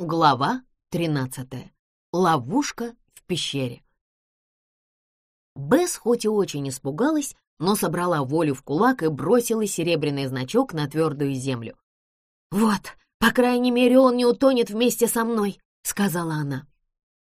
Глава 13. Ловушка в пещере. Бесс хоть и очень испугалась, но собрала волю в кулак и бросила серебряный значок на твердую землю. «Вот, по крайней мере, он не утонет вместе со мной», — сказала она.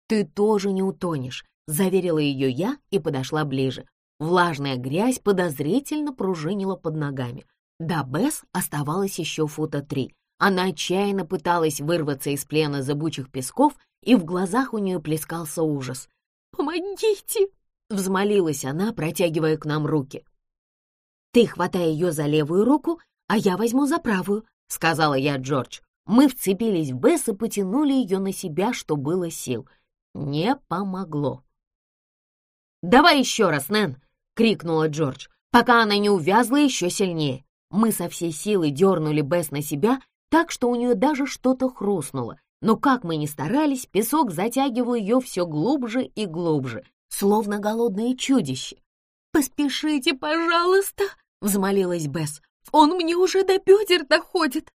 «Ты тоже не утонешь», — заверила ее я и подошла ближе. Влажная грязь подозрительно пружинила под ногами. До Бесс оставалось еще фута три. Она отчаянно пыталась вырваться из плена зыбучих песков, и в глазах у нее плескался ужас. «Помогите!» — взмолилась она, протягивая к нам руки. «Ты хватай ее за левую руку, а я возьму за правую», — сказала я Джордж. Мы вцепились в Бесс и потянули ее на себя, что было сил. Не помогло. «Давай еще раз, Нэн!» — крикнула Джордж, пока она не увязла еще сильнее. Мы со всей силы дернули Бесс на себя, так что у нее даже что-то хрустнуло. Но как мы ни старались, песок затягивал ее все глубже и глубже, словно голодное чудище. «Поспешите, пожалуйста!» — взмолилась Бесс. «Он мне уже до бедер доходит!»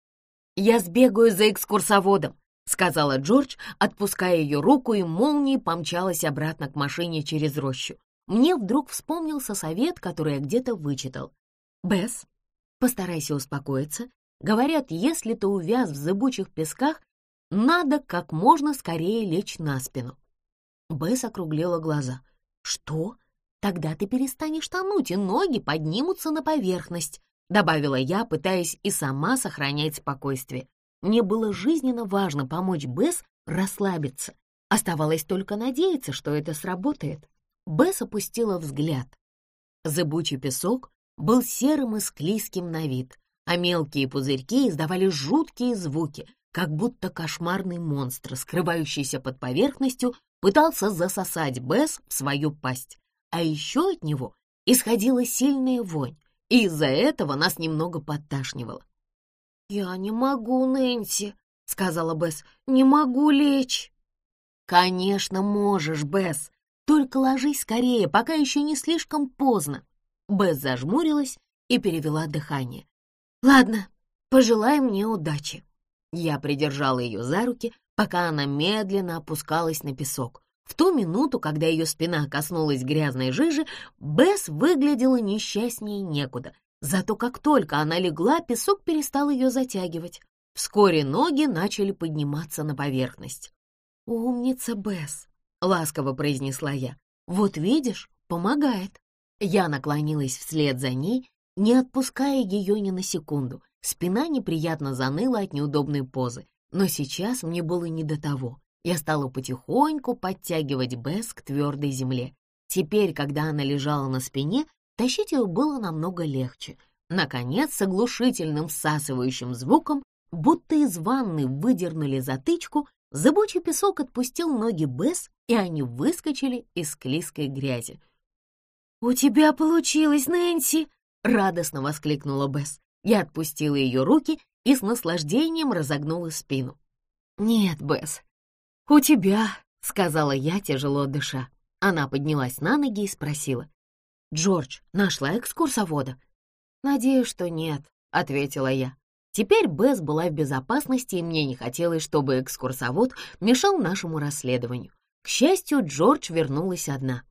«Я сбегаю за экскурсоводом», — сказала Джордж, отпуская ее руку, и молнией помчалась обратно к машине через рощу. Мне вдруг вспомнился совет, который я где-то вычитал. «Бесс, постарайся успокоиться. Говорят, если ты увяз в зыбучих песках, надо как можно скорее лечь на спину». Бесс округлила глаза. «Что? Тогда ты перестанешь тонуть, и ноги поднимутся на поверхность», добавила я, пытаясь и сама сохранять спокойствие. Мне было жизненно важно помочь Бесс расслабиться. Оставалось только надеяться, что это сработает. Бесс опустила взгляд. Зыбучий песок был серым и склизким на вид, а мелкие пузырьки издавали жуткие звуки, как будто кошмарный монстр, скрывающийся под поверхностью, пытался засосать Бесс в свою пасть. А еще от него исходила сильная вонь, и из-за этого нас немного подташнивало. «Я не могу, Нэнси», — сказала Бесс, — «не могу лечь». «Конечно можешь, Бесс, только ложись скорее, пока еще не слишком поздно». Бесс зажмурилась и перевела дыхание. «Ладно, пожелай мне удачи». Я придержала ее за руки, пока она медленно опускалась на песок. В ту минуту, когда ее спина коснулась грязной жижи, Бесс выглядела несчастнее некуда. Зато как только она легла, песок перестал ее затягивать. Вскоре ноги начали подниматься на поверхность. «Умница, Бесс!» — ласково произнесла я. «Вот видишь, помогает». Я наклонилась вслед за ней, не отпуская ее ни на секунду. Спина неприятно заныла от неудобной позы, но сейчас мне было не до того. Я стала потихоньку подтягивать Бесс к твердой земле. Теперь, когда она лежала на спине, тащить ее было намного легче. Наконец, с оглушительным всасывающим звуком, будто из ванны выдернули затычку, зыбучий песок отпустил ноги Бесс, и они выскочили из склизкой грязи. «У тебя получилось, Нэнси!» — радостно воскликнула Бесс. Я отпустила ее руки и с наслаждением разогнула спину. «Нет, Бесс, «У тебя», — сказала я, тяжело дыша. Она поднялась на ноги и спросила. «Джордж, нашла экскурсовода?» «Надеюсь, что нет», — ответила я. Теперь Бесс была в безопасности, и мне не хотелось, чтобы экскурсовод мешал нашему расследованию. К счастью, Джордж вернулась одна.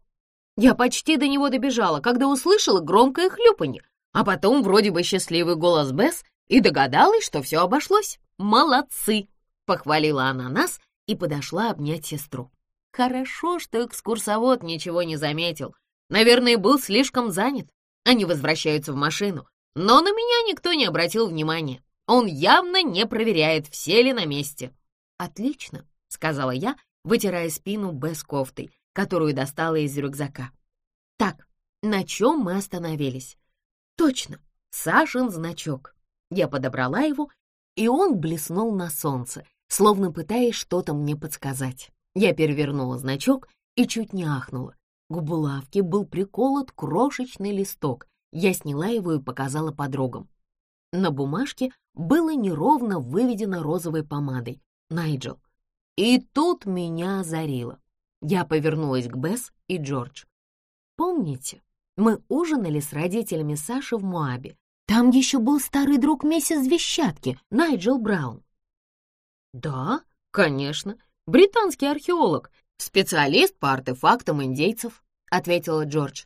Я почти до него добежала, когда услышала громкое хлюпанье, а потом вроде бы счастливый голос Бесс и догадалась, что все обошлось. «Молодцы!» — похвалила она нас и подошла обнять сестру. Хорошо, что экскурсовод ничего не заметил. Наверное, был слишком занят. Они возвращаются в машину. Но на меня никто не обратил внимания. Он явно не проверяет, все ли на месте. «Отлично», — сказала я, вытирая спину без кофтой, которую достала из рюкзака. «Так, на чем мы остановились?» «Точно, Сашин значок». Я подобрала его, и он блеснул на солнце, словно пытаясь что-то мне подсказать. Я перевернула значок и чуть не ахнула. К булавке был приколот крошечный листок. Я сняла его и показала подругам. На бумажке было неровно выведено розовой помадой. Найджел. И тут меня озарило. Я повернулась к Бесс и Джордж. Помните, мы ужинали с родителями Саши в Моабе. Там еще был старый друг миссис Вещатки, Найджел Браун. «Да?» «Конечно, британский археолог, специалист по артефактам индейцев», — ответила Джордж.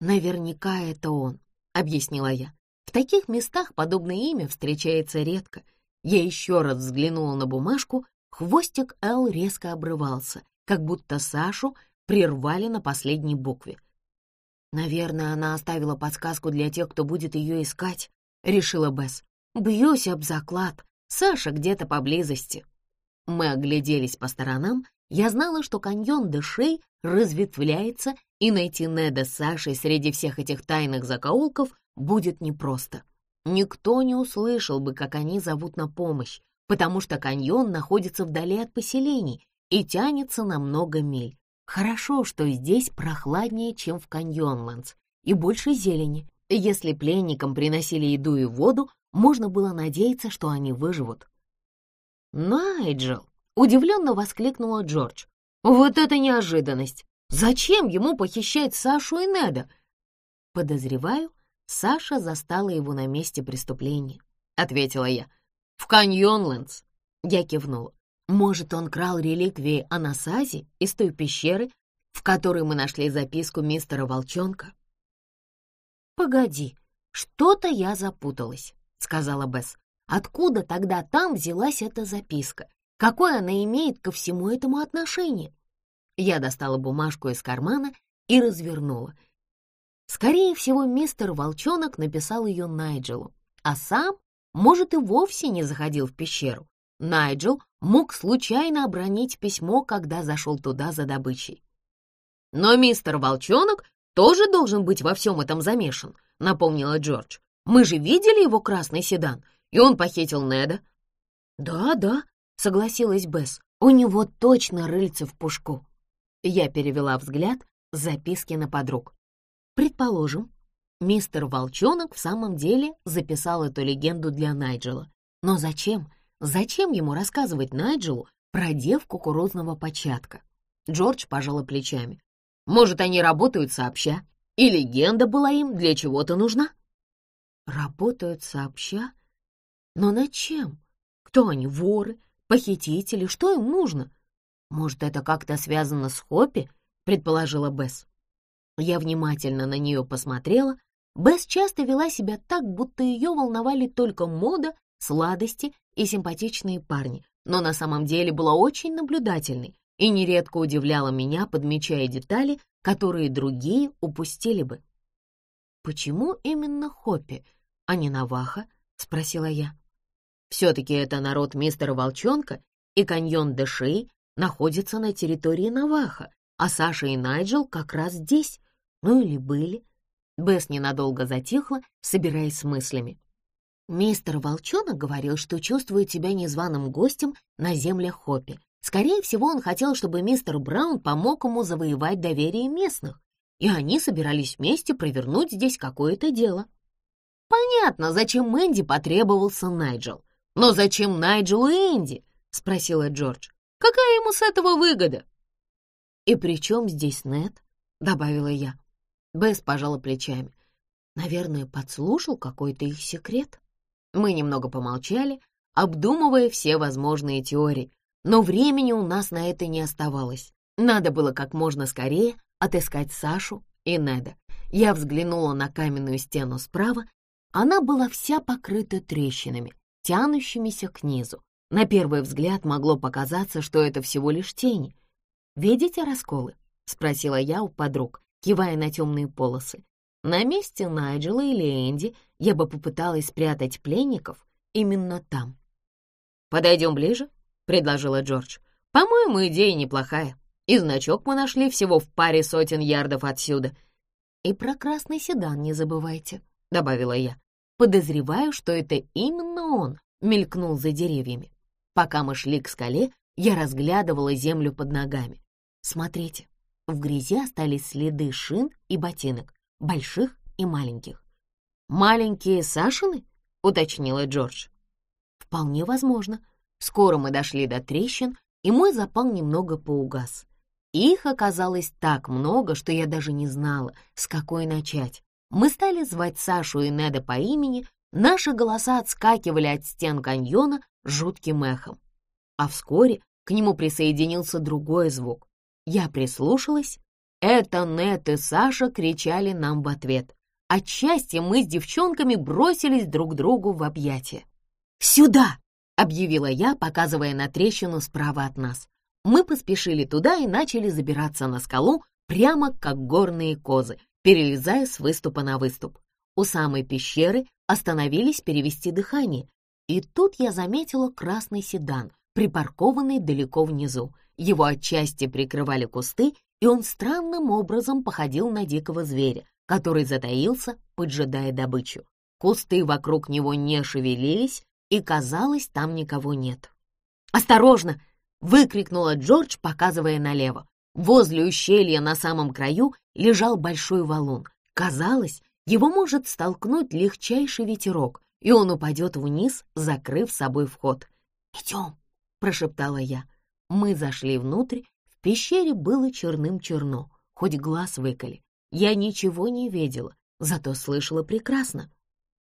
«Наверняка это он», — объяснила я. «В таких местах подобное имя встречается редко. Я еще раз взглянула на бумажку, хвостик «Л» резко обрывался, как будто Сашу прервали на последней букве. «Наверное, она оставила подсказку для тех, кто будет ее искать», — решила Бесс. «Бьюсь об заклад. Саша где-то поблизости». Мы огляделись по сторонам. Я знала, что каньон Дэшей разветвляется, и найти Неда с Сашей среди всех этих тайных закоулков будет непросто. Никто не услышал бы, как они зовут на помощь, потому что каньон находится вдали от поселений и тянется на много миль. Хорошо, что здесь прохладнее, чем в Каньонландс, и больше зелени. Если пленникам приносили еду и воду, можно было надеяться, что они выживут. «Найджел!» — удивленно воскликнула Джордж. «Вот это неожиданность! Зачем ему похищать Сашу и Неда?» «Подозреваю, Саша застала его на месте преступления», — ответила я. «В Каньонлендс!» — я кивнула. Может, он крал реликвии Анасази из той пещеры, в которой мы нашли записку мистера Волчонка? «Погоди, что-то я запуталась», — сказала Бесс. «Откуда тогда там взялась эта записка? Какое она имеет ко всему этому отношение?» Я достала бумажку из кармана и развернула. Скорее всего, мистер Волчонок написал ее Найджелу, а сам, может, и вовсе не заходил в пещеру. Найджел мог случайно обронить письмо, когда зашел туда за добычей. «Но мистер Волчонок тоже должен быть во всем этом замешан», — напомнила Джордж. «Мы же видели его красный седан, и он похитил Неда». «Да, да», — согласилась Бесс, — «у него точно рыльце в пушку». Я перевела взгляд с записки на подруг. «Предположим, мистер Волчонок в самом деле записал эту легенду для Найджела. Но зачем? Зачем ему рассказывать Найджелу про девку кукурузного початка? Джордж пожала плечами. Может, они работают сообща, и легенда была им для чего-то нужна? Работают сообща? Но над чем? Кто они, воры, похитители, что им нужно? Может, это как-то связано с Хоппи, предположила Бесс. Я внимательно на нее посмотрела. Бесс часто вела себя так, будто ее волновали только мода, сладости и симпатичные парни, но на самом деле была очень наблюдательной и нередко удивляла меня, подмечая детали, которые другие упустили бы. «Почему именно Хоппи, а не Наваха?» — спросила я. «Все-таки это народ мистера Волчонка, и каньон Дэшей находится на территории Наваха, а Саша и Найджел как раз здесь, ну или были». Бесс ненадолго затихла, собираясь с мыслями. Мистер Волчонок говорил, что чувствует себя незваным гостем на землях Хоппи. Скорее всего, он хотел, чтобы мистер Браун помог ему завоевать доверие местных, и они собирались вместе провернуть здесь какое-то дело. «Понятно, зачем Энди потребовался Найджел. Но зачем Найджелу Энди?» — спросила Джордж. «Какая ему с этого выгода?» «И при чем здесь Нед?» — добавила я. Бесс пожала плечами. «Наверное, подслушал какой-то их секрет». Мы немного помолчали, обдумывая все возможные теории, но времени у нас на это не оставалось. Надо было как можно скорее отыскать Сашу и Неда. Я взглянула на каменную стену справа. Она была вся покрыта трещинами, тянущимися к низу. На первый взгляд могло показаться, что это всего лишь тени. «Видите расколы?» — спросила я у подруг, кивая на темные полосы. На месте Найджела или Энди я бы попыталась спрятать пленников именно там. «Подойдем ближе?» — предложила Джордж. «По-моему, идея неплохая. И значок мы нашли всего в паре сотен ярдов отсюда. И про красный седан не забывайте», — добавила я. «Подозреваю, что это именно он мелькнул за деревьями. Пока мы шли к скале, я разглядывала землю под ногами. Смотрите, в грязи остались следы шин и ботинок больших и маленьких. «Маленькие Сашины?» — уточнила Джордж. «Вполне возможно. Скоро мы дошли до трещин, и мой запал немного поугас. Их оказалось так много, что я даже не знала, с какой начать. Мы стали звать Сашу и Неда по имени, наши голоса отскакивали от стен каньона жутким эхом. а вскоре к нему присоединился другой звук. Я прислушалась. Это Нет и Саша кричали нам в ответ. От счастья мы с девчонками бросились друг другу в объятия. «Сюда!» — объявила я, показывая на трещину справа от нас. Мы поспешили туда и начали забираться на скалу, прямо как горные козы, перелезая с выступа на выступ. У самой пещеры остановились перевести дыхание, и тут я заметила красный седан, припаркованный далеко внизу. Его отчасти прикрывали кусты, и он странным образом походил на дикого зверя, который затаился, поджидая добычу. Кусты вокруг него не шевелились, и, казалось, там никого нет. «Осторожно!» — выкрикнула Джордж, показывая налево. Возле ущелья на самом краю лежал большой валун. Казалось, его может столкнуть легчайший ветерок, и он упадет вниз, закрыв собой вход. «Идем!» — прошептала я. Мы зашли внутрь. В пещере было черным-черно, хоть глаз выколи. Я ничего не видела, зато слышала прекрасно.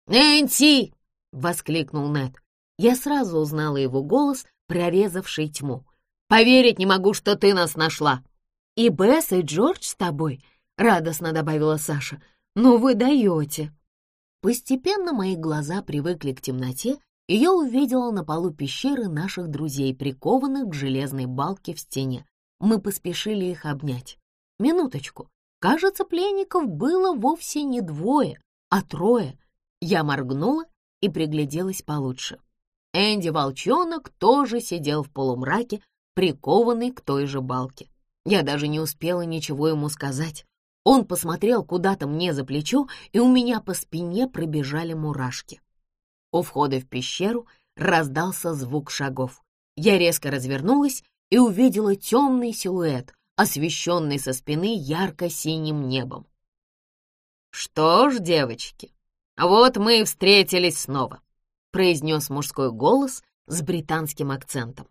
«Нэнси!» — воскликнул Нед. Я сразу узнала его голос, прорезавший тьму. «Поверить не могу, что ты нас нашла!» «И Бесс, и Джордж с тобой», — радостно добавила Саша. «Ну вы даете!» Постепенно мои глаза привыкли к темноте, и я увидела на полу пещеры наших друзей, прикованных к железной балке в стене. Мы поспешили их обнять. Минуточку. Кажется, пленников было вовсе не двое, а трое. Я моргнула и пригляделась получше. Энди Волчонок тоже сидел в полумраке, прикованный к той же балке. Я даже не успела ничего ему сказать. Он посмотрел куда-то мне за плечо, и у меня по спине пробежали мурашки. У входа в пещеру раздался звук шагов. Я резко развернулась и увидела темный силуэт, освещенный со спины ярко-синим небом. «Что ж, девочки, вот мы и встретились снова», — произнес мужской голос с британским акцентом.